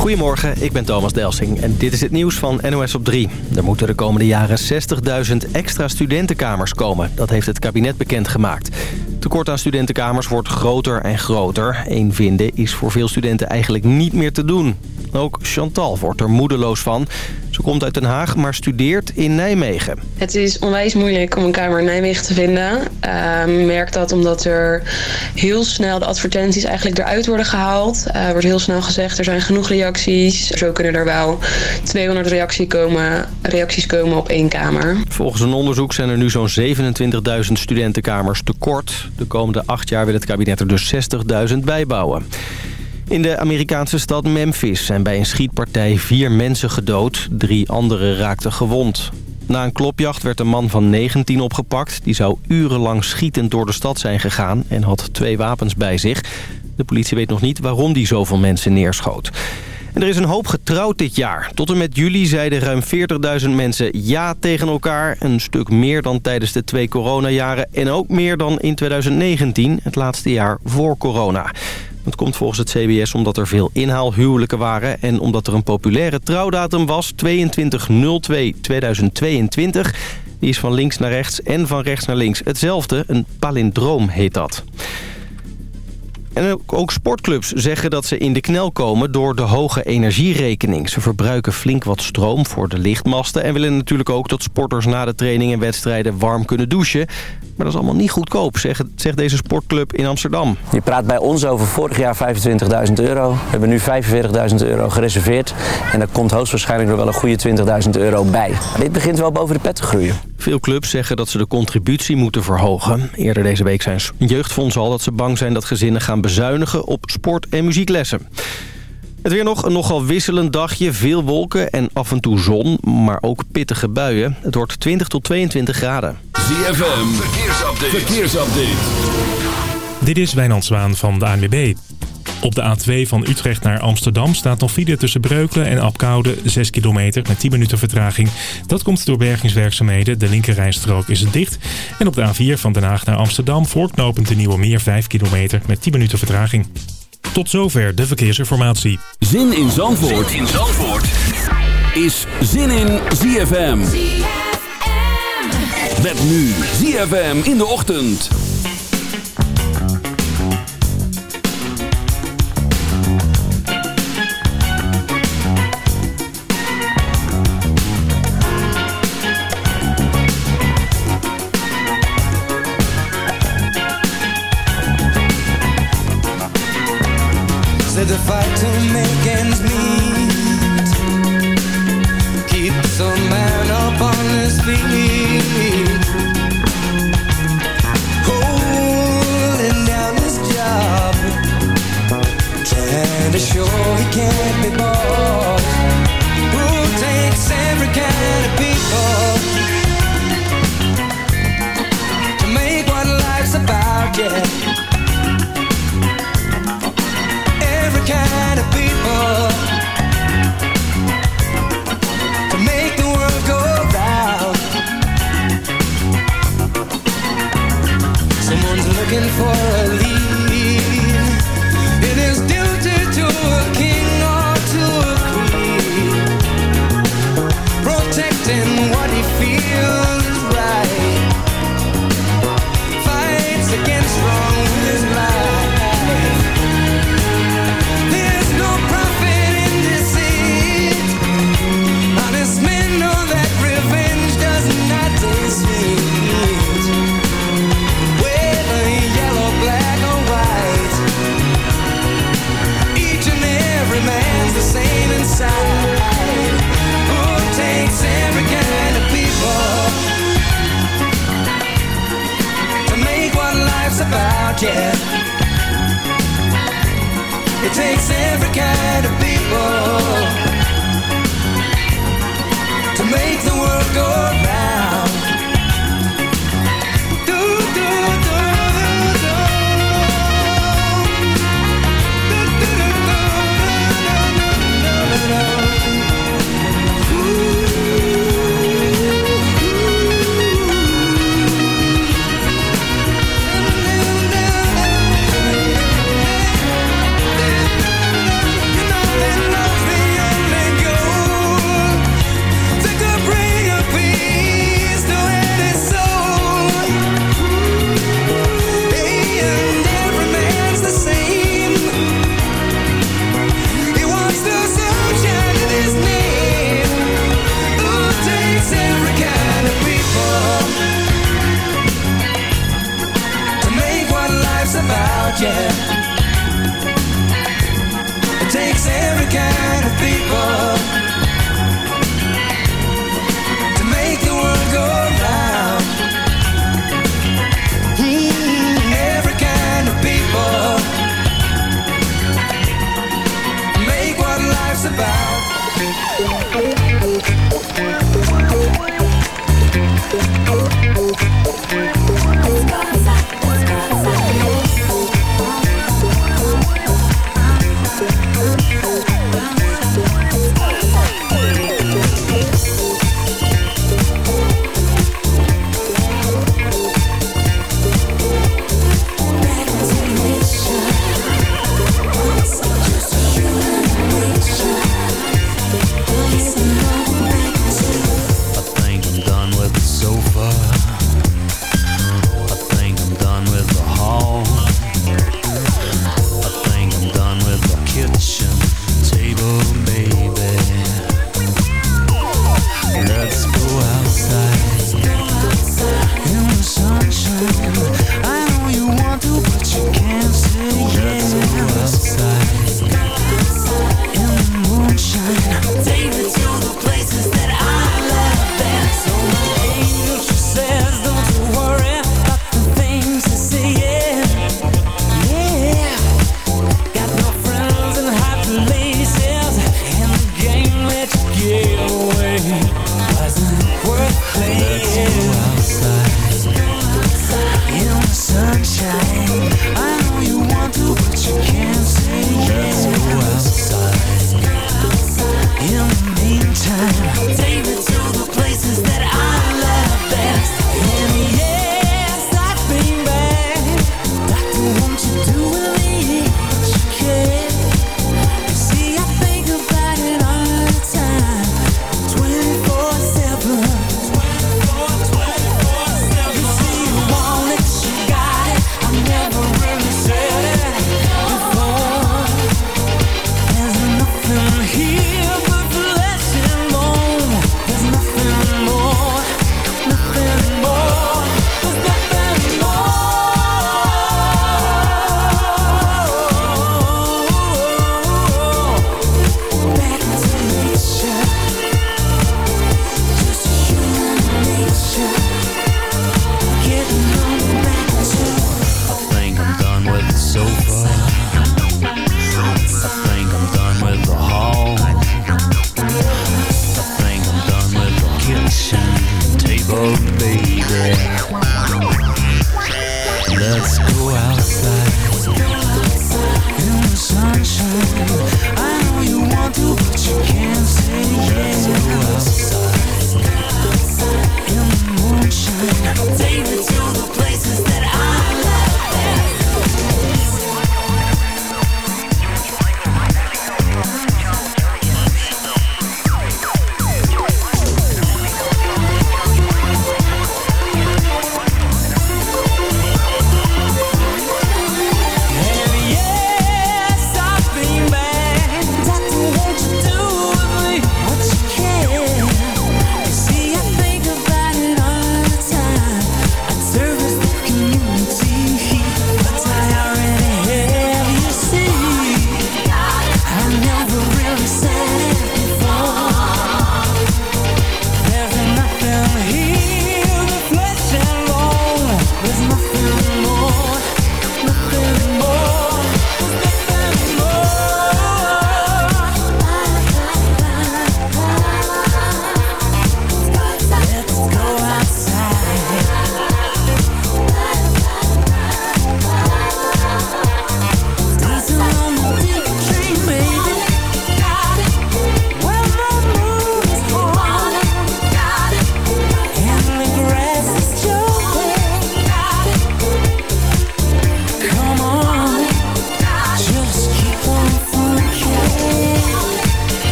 Goedemorgen, ik ben Thomas Delsing en dit is het nieuws van NOS op 3. Er moeten de komende jaren 60.000 extra studentenkamers komen. Dat heeft het kabinet bekendgemaakt. Tekort aan studentenkamers wordt groter en groter. Eén vinden is voor veel studenten eigenlijk niet meer te doen. Ook Chantal wordt er moedeloos van. Ze komt uit Den Haag, maar studeert in Nijmegen. Het is onwijs moeilijk om een kamer in Nijmegen te vinden. Uh, merk dat omdat er heel snel de advertenties eigenlijk eruit worden gehaald. Uh, wordt heel snel gezegd, er zijn genoeg reacties. Zo kunnen er wel 200 reacties komen, reacties komen op één kamer. Volgens een onderzoek zijn er nu zo'n 27.000 studentenkamers tekort. De komende acht jaar wil het kabinet er dus 60.000 bijbouwen. In de Amerikaanse stad Memphis zijn bij een schietpartij vier mensen gedood. Drie anderen raakten gewond. Na een klopjacht werd een man van 19 opgepakt. Die zou urenlang schietend door de stad zijn gegaan en had twee wapens bij zich. De politie weet nog niet waarom die zoveel mensen neerschoot. Er is een hoop getrouwd dit jaar. Tot en met juli zeiden ruim 40.000 mensen ja tegen elkaar. Een stuk meer dan tijdens de twee coronajaren. En ook meer dan in 2019, het laatste jaar voor corona. Dat komt volgens het CBS omdat er veel inhaalhuwelijken waren... en omdat er een populaire trouwdatum was, 22-02-2022. Die is van links naar rechts en van rechts naar links hetzelfde. Een palindroom heet dat. En ook sportclubs zeggen dat ze in de knel komen door de hoge energierekening. Ze verbruiken flink wat stroom voor de lichtmasten... en willen natuurlijk ook dat sporters na de training en wedstrijden warm kunnen douchen. Maar dat is allemaal niet goedkoop, zegt, zegt deze sportclub in Amsterdam. Je praat bij ons over vorig jaar 25.000 euro. We hebben nu 45.000 euro gereserveerd. En daar komt hoogstwaarschijnlijk nog wel een goede 20.000 euro bij. dit begint wel boven de pet te groeien. Veel clubs zeggen dat ze de contributie moeten verhogen. Eerder deze week zijn jeugdfondsen al dat ze bang zijn dat gezinnen gaan bezuinigen op sport- en muzieklessen. Het weer nog een nogal wisselend dagje. Veel wolken en af en toe zon, maar ook pittige buien. Het wordt 20 tot 22 graden. ZFM, verkeersupdate. verkeersupdate. Dit is Wijnand Zwaan van de ANWB. Op de A2 van Utrecht naar Amsterdam staat nog file tussen Breukelen en Apkoude 6 kilometer met 10 minuten vertraging. Dat komt door bergingswerkzaamheden. De linkerrijstrook is dicht. En op de A4 van Den Haag naar Amsterdam voorknopend de Nieuwe Meer 5 kilometer met 10 minuten vertraging. Tot zover de verkeersinformatie. Zin in Zandvoort, zin in Zandvoort. is Zin in ZFM. Met nu ZFM in de ochtend. Said fight to make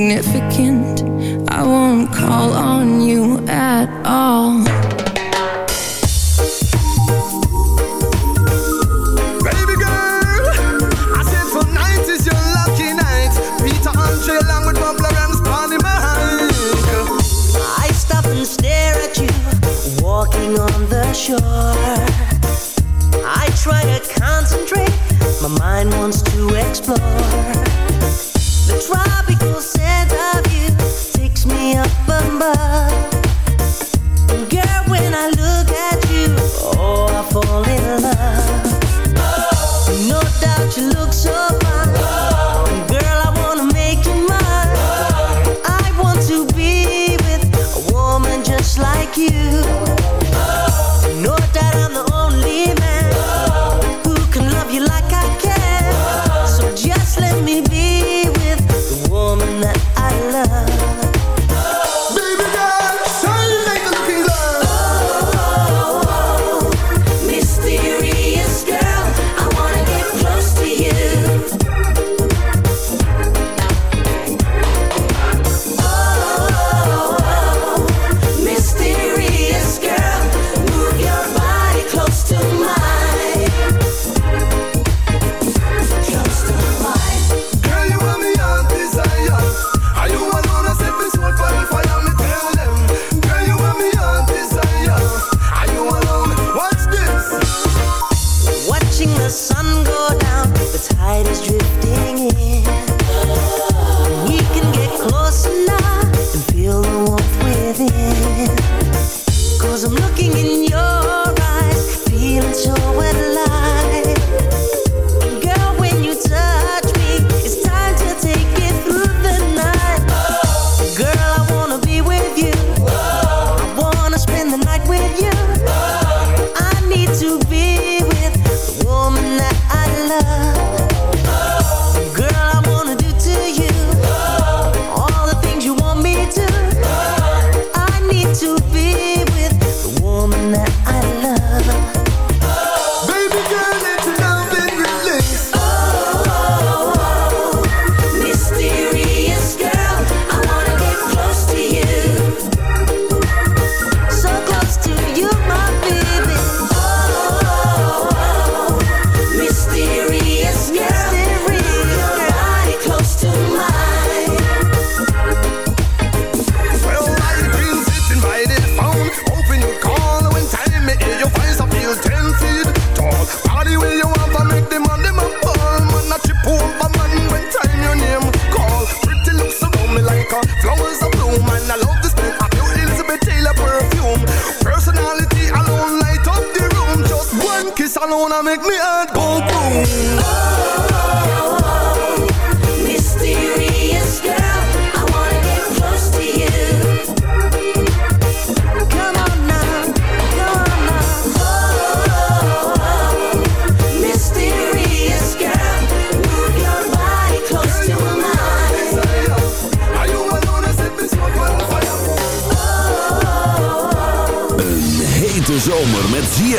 magnet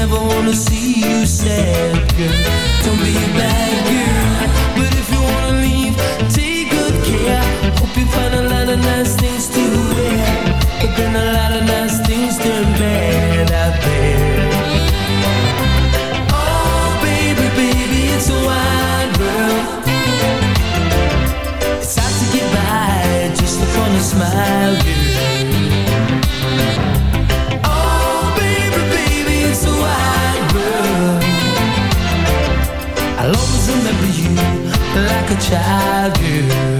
never wanna see you sad, girl. Don't be a bad girl. a child you.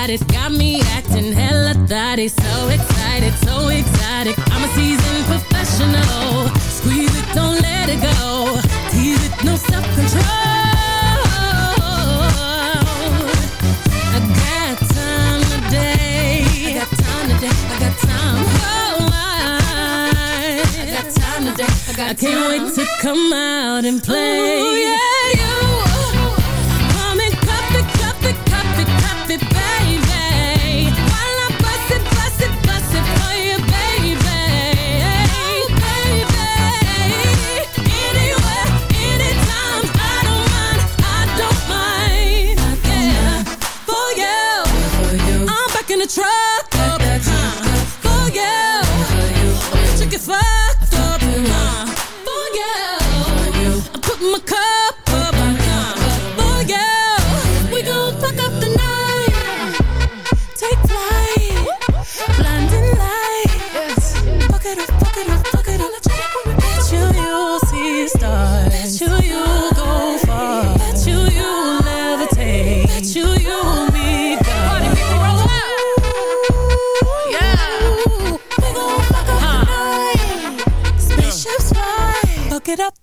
got it Got me acting hella thotty So excited, so excited. I'm a seasoned professional. Squeeze it, don't let it go. Tease it, no self-control. I got time today. I got time today, I got time Oh, I, I got time today, I got time I can't wait to come out and play. Ooh, yeah, yeah.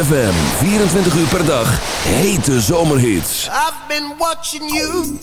FM 24 uur per dag, hete zomerhits. I've been watching you.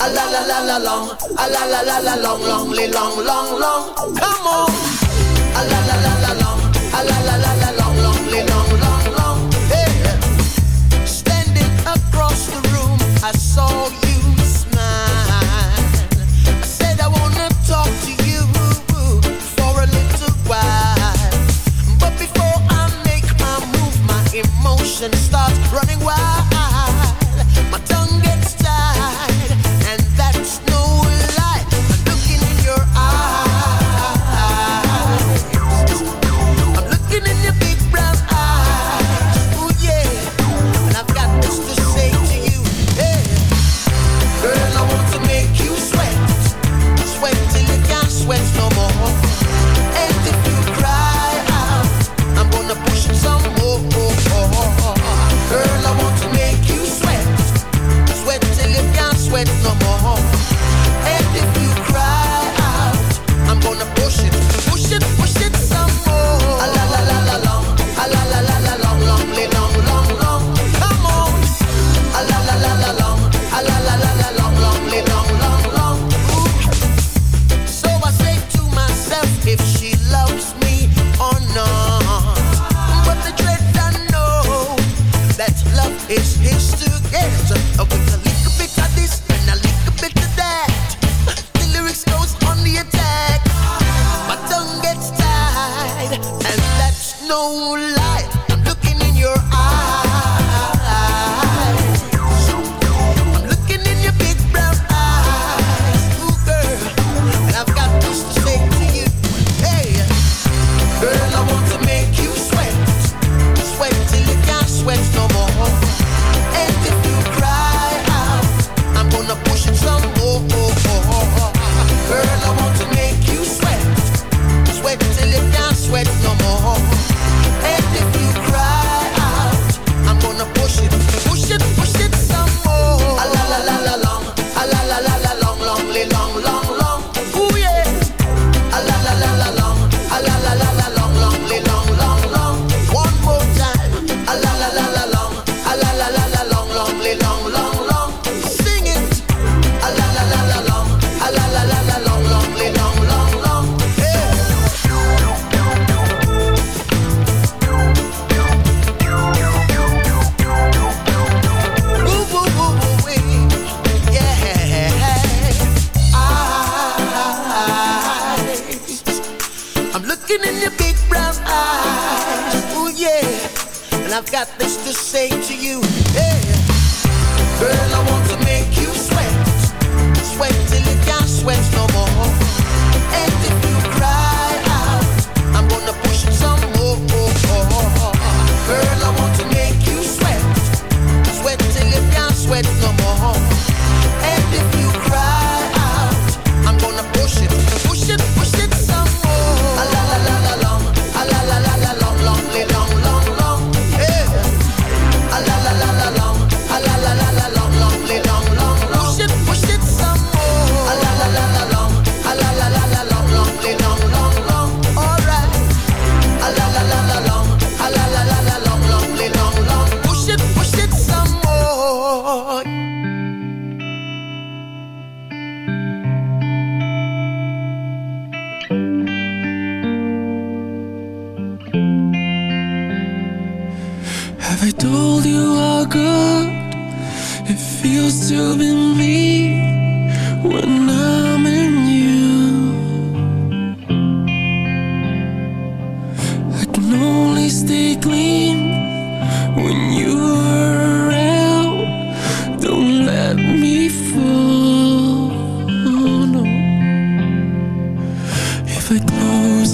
got this to say.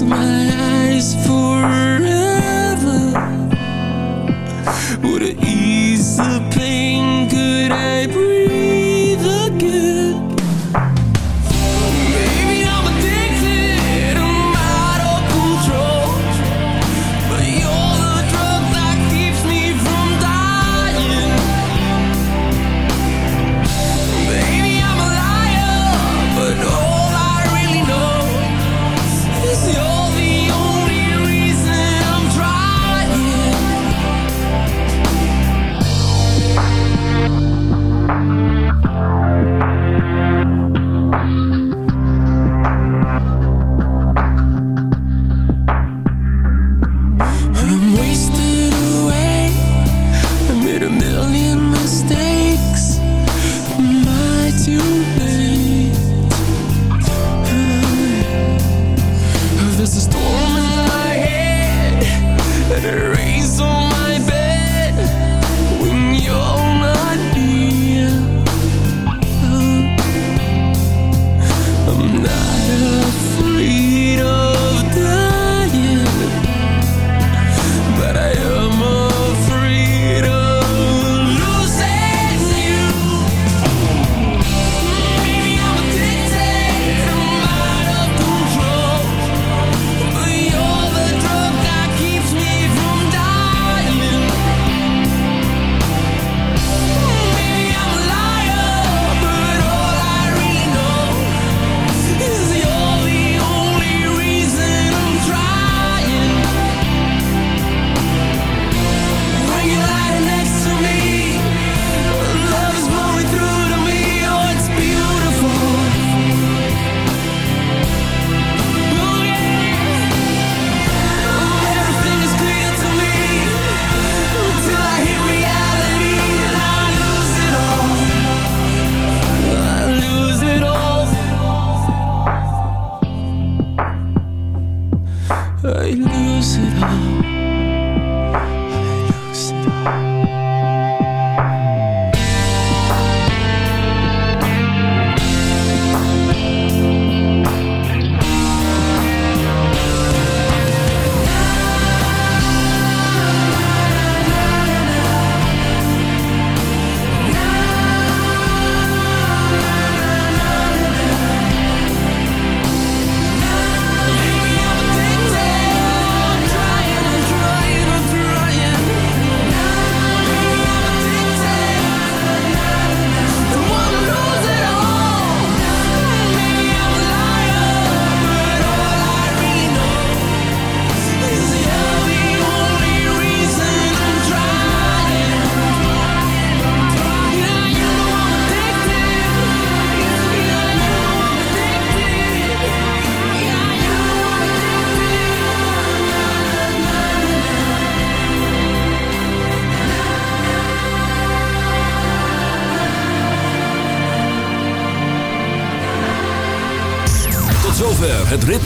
my eyes for